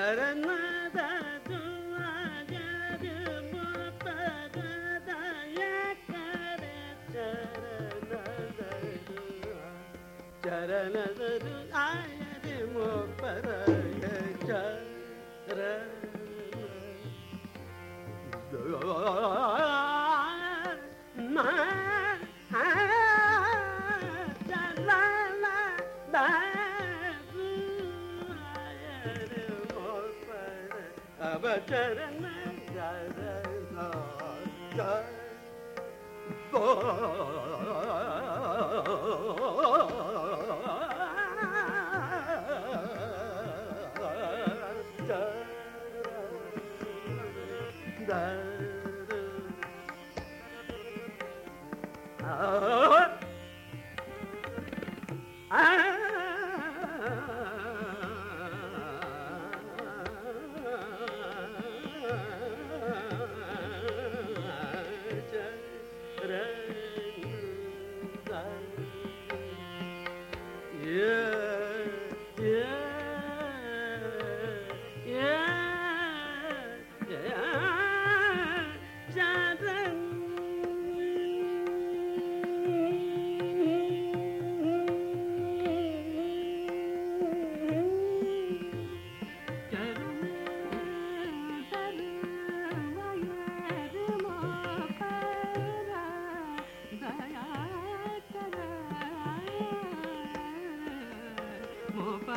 ಶರಣ da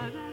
da da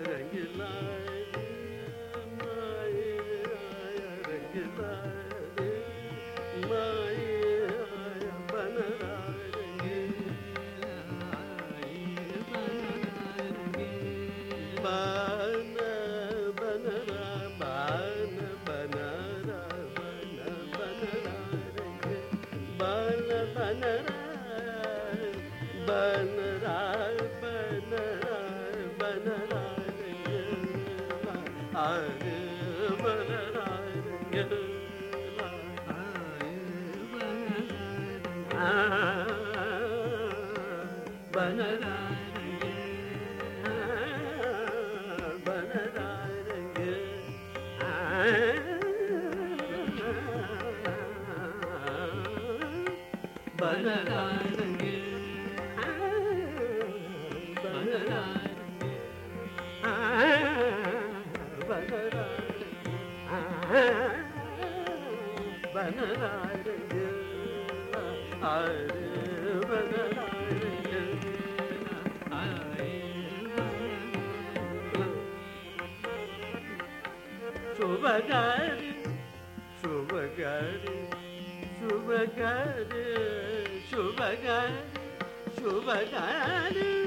ਰੰਗਲਾ ਮਾਏ ਰੰਗਲਾ Shubha Gari, Shubha Gari, Shubha Gari, Shubha Gari.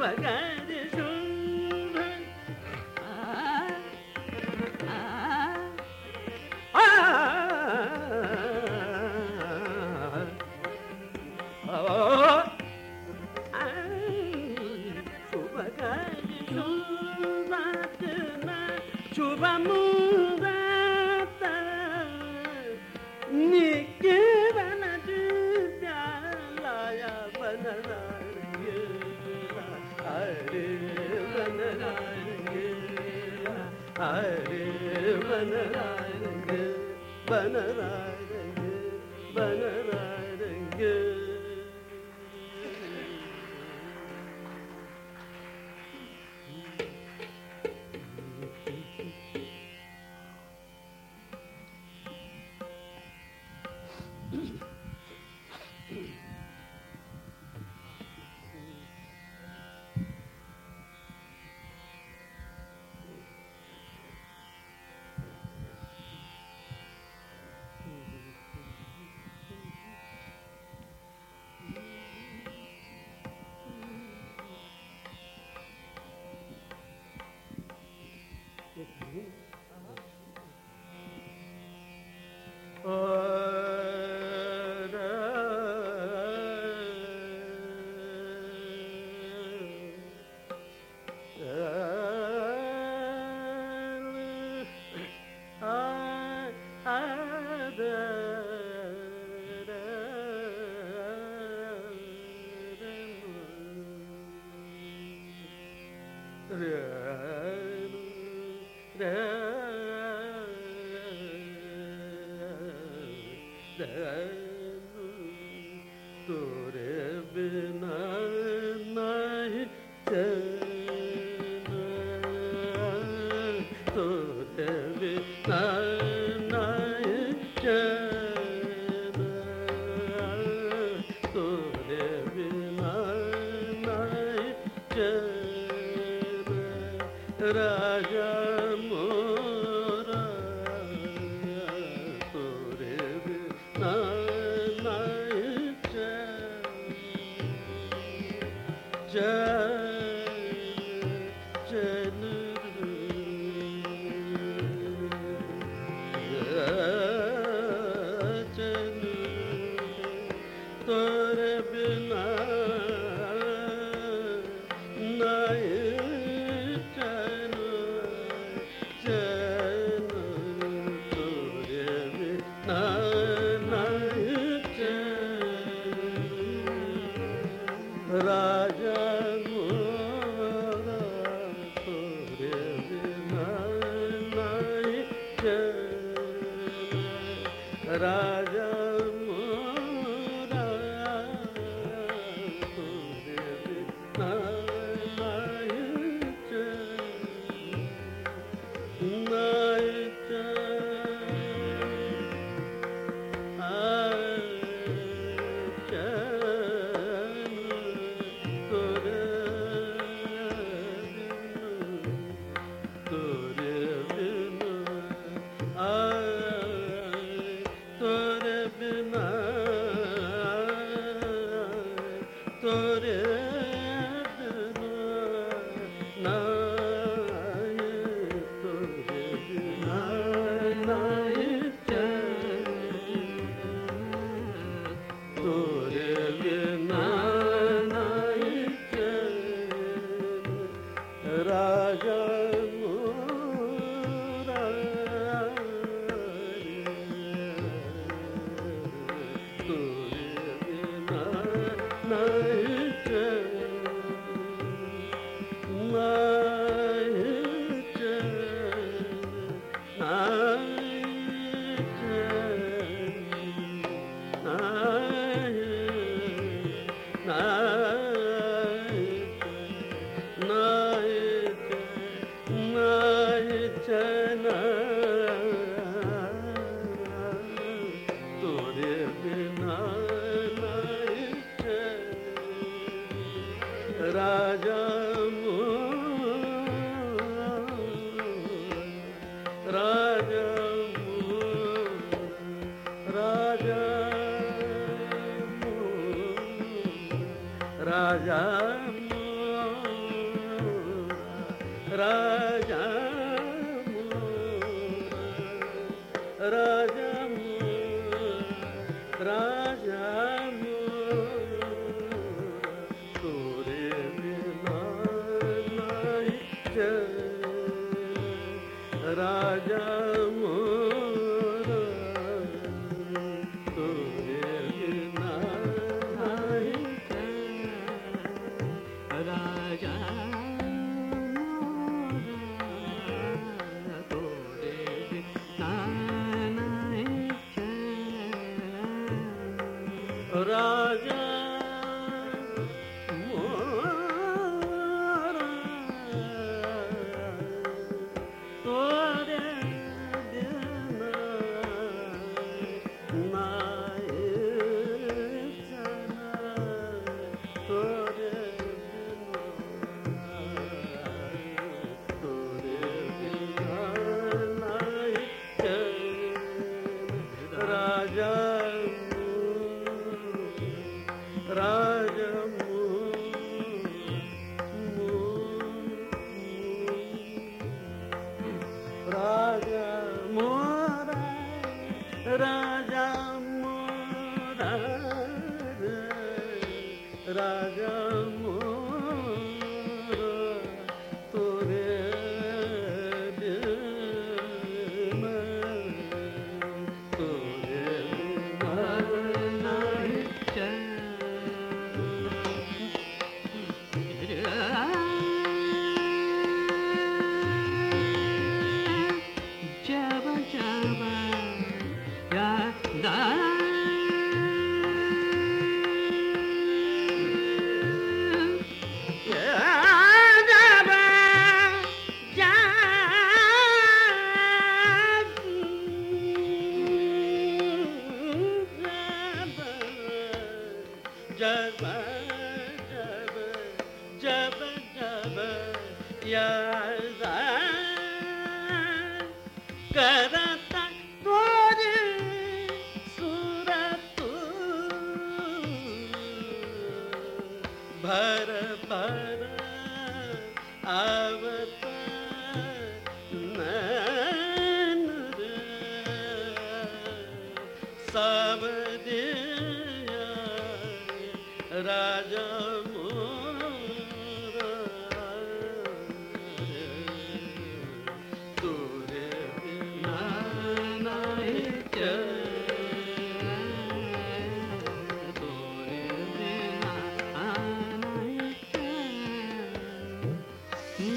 Bye, guys. na na Ooh. ਰਾਜਾ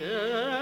呃。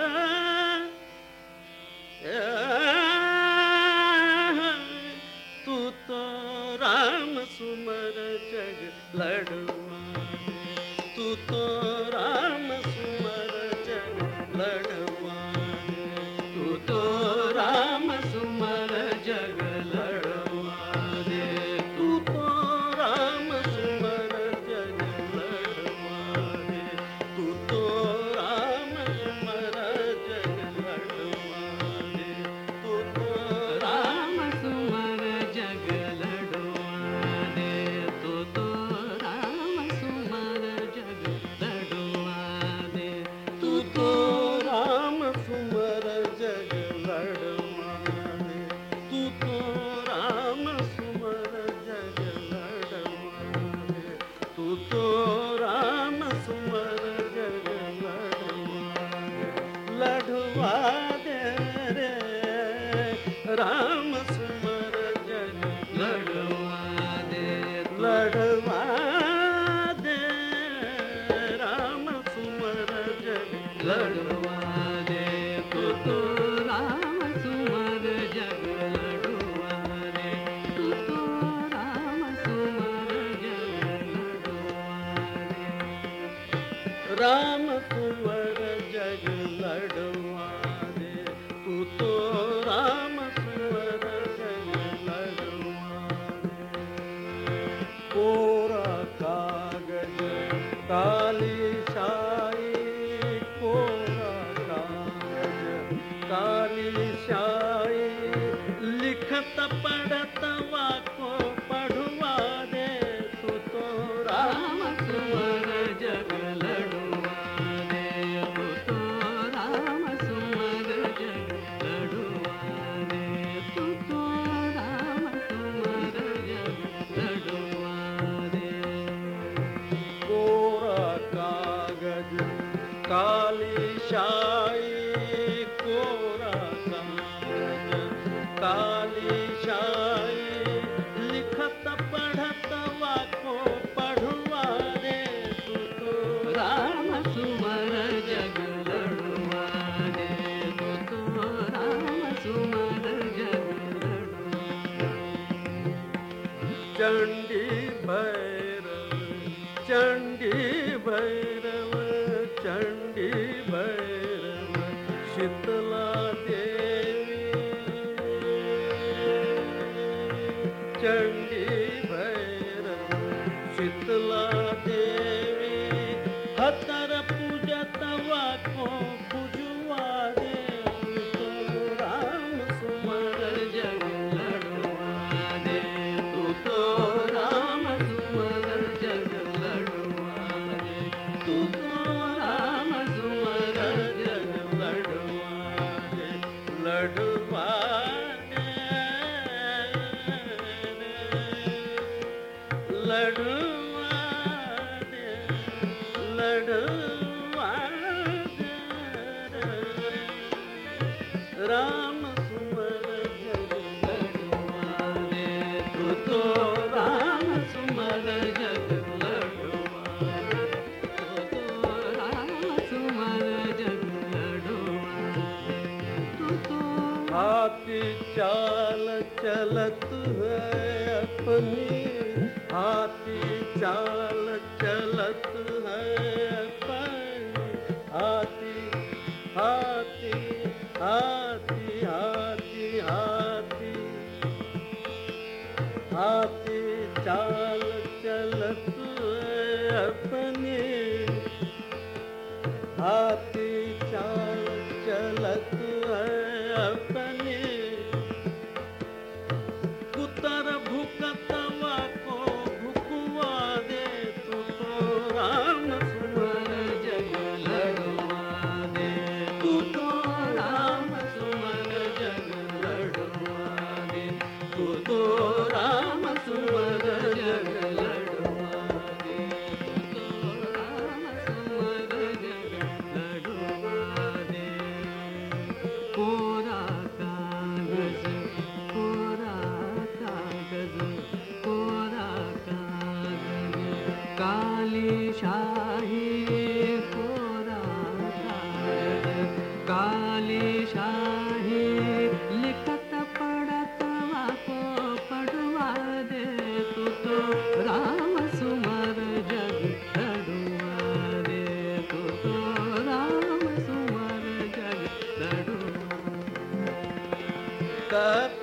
राम ਆਪਣੇ ਆਪ का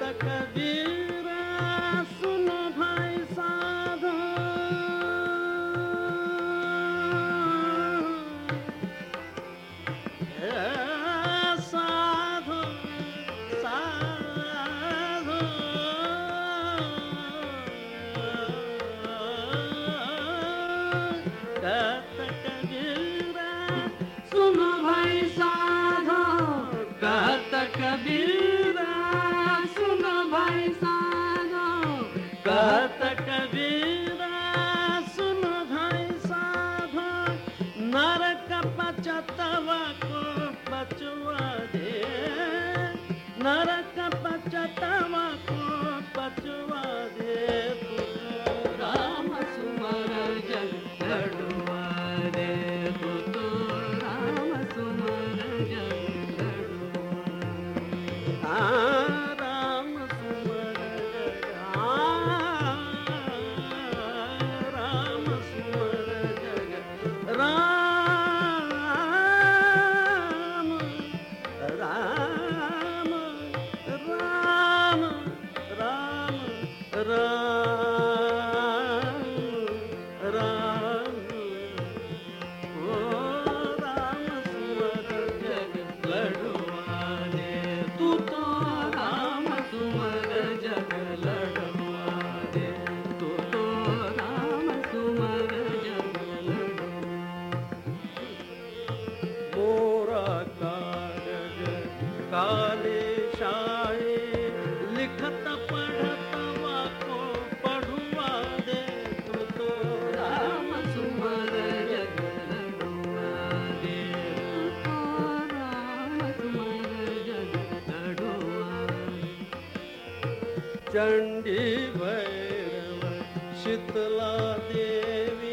चंडी भैरव शीतला देवी।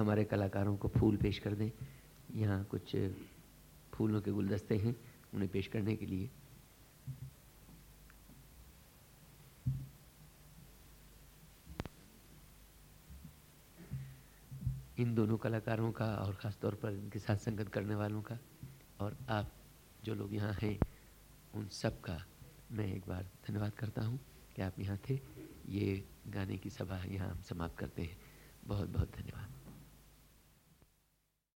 हमारे कलाकारों को फूल पेश कर दें। यहाँ कुछ फूलों के गुलदस्ते हैं उन्हें पेश करने के लिए। इन दोनों कलाकारों का और ख़ास तौर पर इनके साथ संगत करने वालों का और आप जो लोग यहाँ हैं, उन सब का मैं एक बार धन्यवाद करता हूँ कि आप यहाँ थे। ये गाने की सभा यहाँ हम समाप्त करते हैं। बहुत बहुत धन्यवाद।